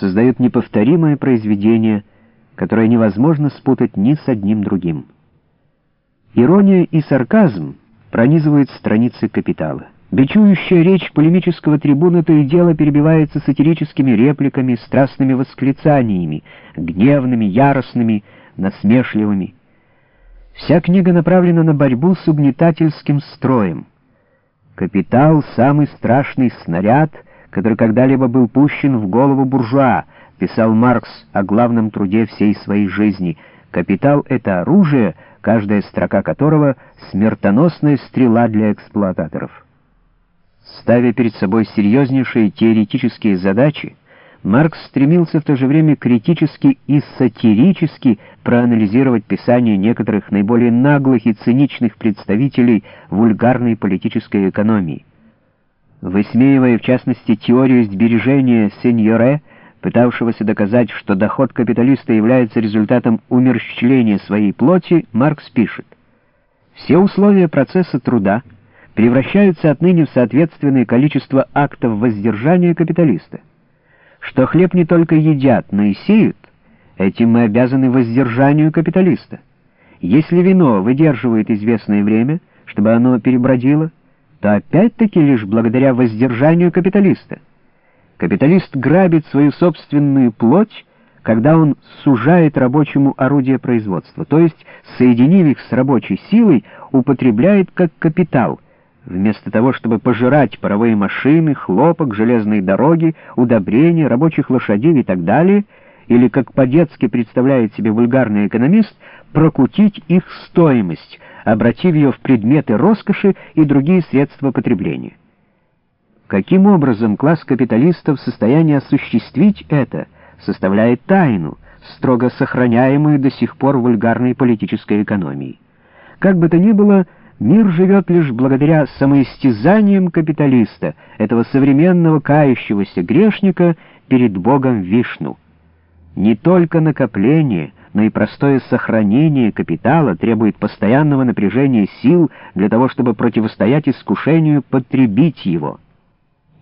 создают неповторимое произведение, которое невозможно спутать ни с одним другим. Ирония и сарказм пронизывают страницы «Капитала». Бичующая речь полемического трибуна то и дело перебивается сатирическими репликами, страстными восклицаниями, гневными, яростными, насмешливыми. Вся книга направлена на борьбу с угнетательским строем. «Капитал — самый страшный снаряд, который когда-либо был пущен в голову буржуа», писал Маркс о главном труде всей своей жизни. «Капитал — это оружие, каждая строка которого — смертоносная стрела для эксплуататоров». Ставя перед собой серьезнейшие теоретические задачи, Маркс стремился в то же время критически и сатирически проанализировать писание некоторых наиболее наглых и циничных представителей вульгарной политической экономии. Высмеивая, в частности, теорию сбережения сеньоре, пытавшегося доказать, что доход капиталиста является результатом умерщвления своей плоти, Маркс пишет, «Все условия процесса труда превращаются отныне в соответственное количество актов воздержания капиталиста» что хлеб не только едят, но и сеют, этим мы обязаны воздержанию капиталиста. Если вино выдерживает известное время, чтобы оно перебродило, то опять-таки лишь благодаря воздержанию капиталиста. Капиталист грабит свою собственную плоть, когда он сужает рабочему орудие производства, то есть, соединив их с рабочей силой, употребляет как капитал — Вместо того, чтобы пожирать паровые машины, хлопок, железные дороги, удобрения, рабочих лошадей и так далее, или, как по-детски представляет себе вульгарный экономист, прокутить их стоимость, обратив ее в предметы роскоши и другие средства потребления. Каким образом класс капиталистов в состоянии осуществить это, составляет тайну, строго сохраняемую до сих пор вульгарной политической экономией. Как бы то ни было, Мир живет лишь благодаря самоистязаниям капиталиста, этого современного кающегося грешника перед Богом Вишну. Не только накопление, но и простое сохранение капитала требует постоянного напряжения сил для того, чтобы противостоять искушению потребить его.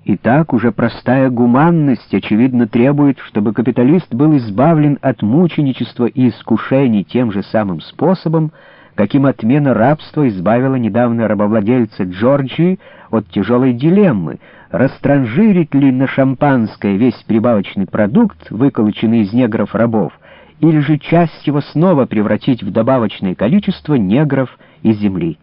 Итак, уже простая гуманность, очевидно, требует, чтобы капиталист был избавлен от мученичества и искушений тем же самым способом, каким отмена рабства избавила недавно рабовладельца Джорджии от тяжелой дилеммы, растранжирить ли на шампанское весь прибавочный продукт, выколоченный из негров-рабов, или же часть его снова превратить в добавочное количество негров и земли.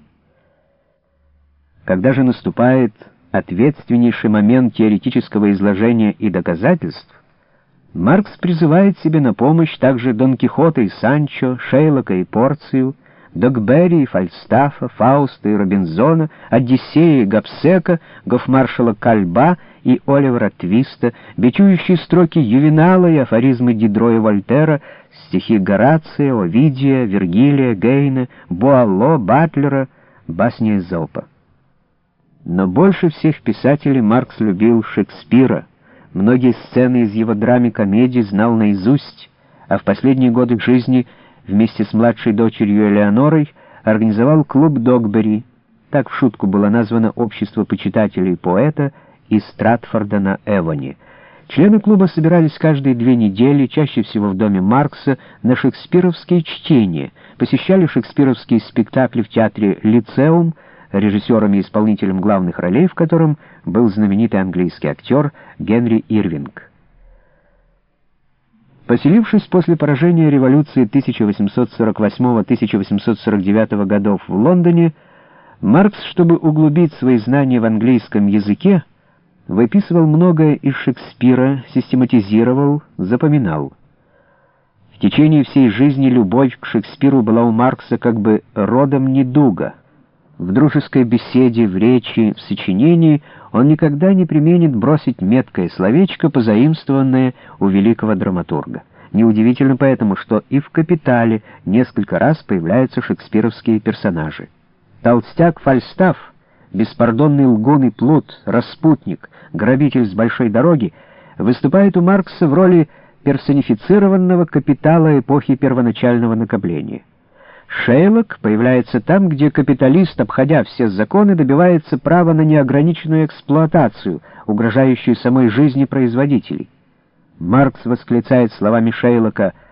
Когда же наступает ответственнейший момент теоретического изложения и доказательств, Маркс призывает себе на помощь также Дон Кихота и Санчо, Шейлока и Порцию, Догберри Фальстафа, Фауста и Робинзона, Одиссея и Гапсека, гофмаршала Кальба и Оливера Твиста, бичующие строки Ювенала и афоризмы Дидро и Вольтера, стихи Горация, Овидия, Вергилия, Гейна, Буало, Батлера, басни Эзопа. Но больше всех писателей Маркс любил Шекспира. Многие сцены из его драме комедий знал наизусть, а в последние годы жизни — вместе с младшей дочерью Элеонорой организовал клуб Догбери. Так в шутку было названо общество почитателей поэта из Стратфорда на Эвоне. Члены клуба собирались каждые две недели, чаще всего в доме Маркса, на шекспировские чтения, посещали шекспировские спектакли в театре «Лицеум», режиссером и исполнителем главных ролей в котором был знаменитый английский актер Генри Ирвинг. Поселившись после поражения революции 1848-1849 годов в Лондоне, Маркс, чтобы углубить свои знания в английском языке, выписывал многое из Шекспира, систематизировал, запоминал. В течение всей жизни любовь к Шекспиру была у Маркса как бы родом недуга — в дружеской беседе, в речи, в сочинении он никогда не применит бросить меткое словечко, позаимствованное у великого драматурга. Неудивительно поэтому, что и в «Капитале» несколько раз появляются шекспировские персонажи. Толстяк Фальстаф, беспардонный лгун и плут, распутник, грабитель с большой дороги, выступает у Маркса в роли персонифицированного капитала эпохи первоначального накопления. Шейлок появляется там, где капиталист, обходя все законы, добивается права на неограниченную эксплуатацию, угрожающую самой жизни производителей. Маркс восклицает словами Шейлока